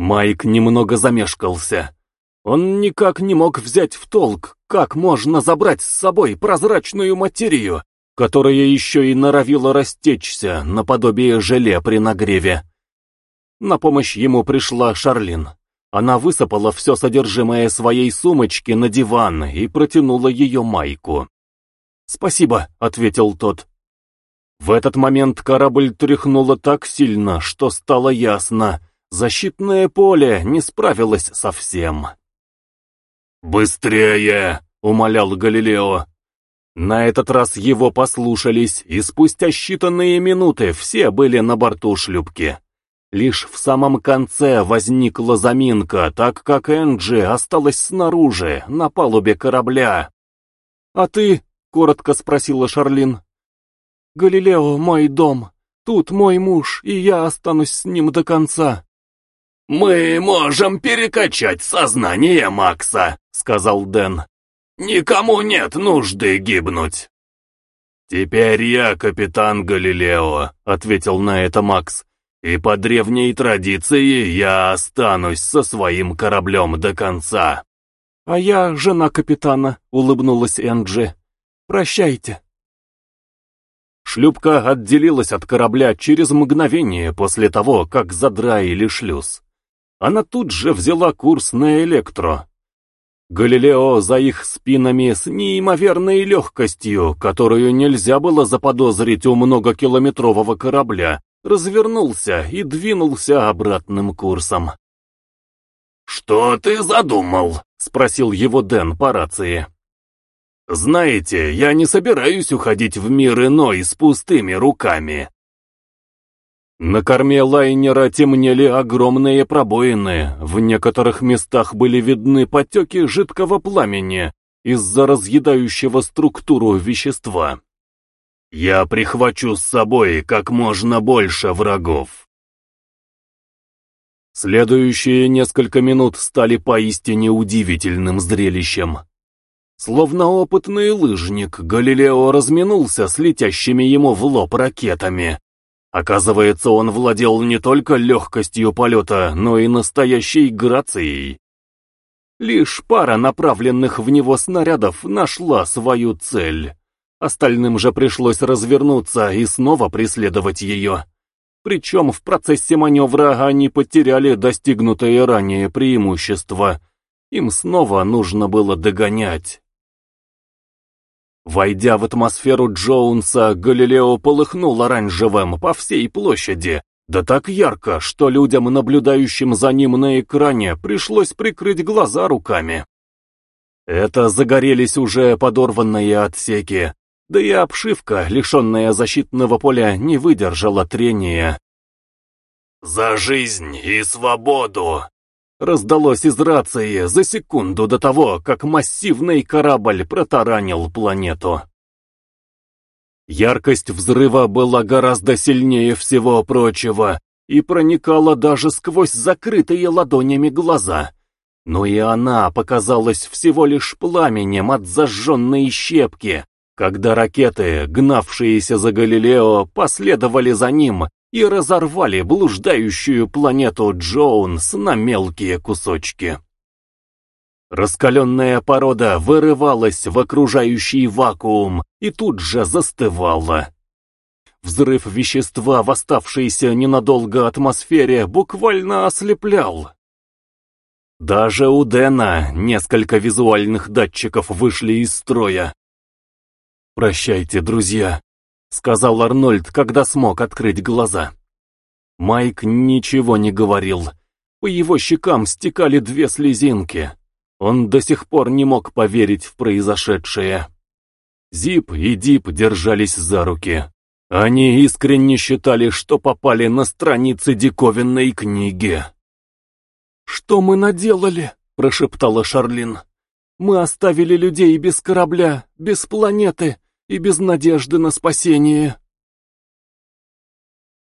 Майк немного замешкался. Он никак не мог взять в толк, как можно забрать с собой прозрачную материю, которая еще и норовила растечься наподобие желе при нагреве. На помощь ему пришла Шарлин. Она высыпала все содержимое своей сумочки на диван и протянула ее майку. «Спасибо», — ответил тот. В этот момент корабль тряхнуло так сильно, что стало ясно, защитное поле не справилось совсем. «Быстрее!» — умолял Галилео. На этот раз его послушались, и спустя считанные минуты все были на борту шлюпки. Лишь в самом конце возникла заминка, так как Энджи осталась снаружи, на палубе корабля. «А ты?» — коротко спросила Шарлин. «Галилео — мой дом. Тут мой муж, и я останусь с ним до конца». «Мы можем перекачать сознание Макса», — сказал Дэн. «Никому нет нужды гибнуть». «Теперь я капитан Галилео», — ответил на это Макс. И по древней традиции я останусь со своим кораблем до конца. А я жена капитана, улыбнулась Энджи. Прощайте. Шлюпка отделилась от корабля через мгновение после того, как задраили шлюз. Она тут же взяла курс на электро. Галилео за их спинами с неимоверной легкостью, которую нельзя было заподозрить у многокилометрового корабля, развернулся и двинулся обратным курсом. «Что ты задумал?» — спросил его Дэн по рации. «Знаете, я не собираюсь уходить в мир иной с пустыми руками». На корме лайнера темнели огромные пробоины, в некоторых местах были видны потеки жидкого пламени из-за разъедающего структуру вещества. Я прихвачу с собой как можно больше врагов. Следующие несколько минут стали поистине удивительным зрелищем. Словно опытный лыжник, Галилео разминулся с летящими ему в лоб ракетами. Оказывается, он владел не только легкостью полета, но и настоящей грацией. Лишь пара направленных в него снарядов нашла свою цель. Остальным же пришлось развернуться и снова преследовать ее. Причем в процессе маневра они потеряли достигнутое ранее преимущество. Им снова нужно было догонять. Войдя в атмосферу Джоунса, Галилео полыхнул оранжевым по всей площади, да так ярко, что людям, наблюдающим за ним на экране, пришлось прикрыть глаза руками. Это загорелись уже подорванные отсеки, да и обшивка, лишенная защитного поля, не выдержала трения. «За жизнь и свободу!» Раздалось из рации за секунду до того, как массивный корабль протаранил планету. Яркость взрыва была гораздо сильнее всего прочего и проникала даже сквозь закрытые ладонями глаза. Но и она показалась всего лишь пламенем от зажженной щепки, когда ракеты, гнавшиеся за Галилео, последовали за ним и разорвали блуждающую планету Джоунс на мелкие кусочки. Раскаленная порода вырывалась в окружающий вакуум и тут же застывала. Взрыв вещества в оставшейся ненадолго атмосфере буквально ослеплял. Даже у Дэна несколько визуальных датчиков вышли из строя, «Прощайте, друзья», — сказал Арнольд, когда смог открыть глаза. Майк ничего не говорил. По его щекам стекали две слезинки. Он до сих пор не мог поверить в произошедшее. Зип и Дип держались за руки. Они искренне считали, что попали на страницы диковинной книги. «Что мы наделали?» — прошептала Шарлин. «Мы оставили людей без корабля, без планеты, и без надежды на спасение.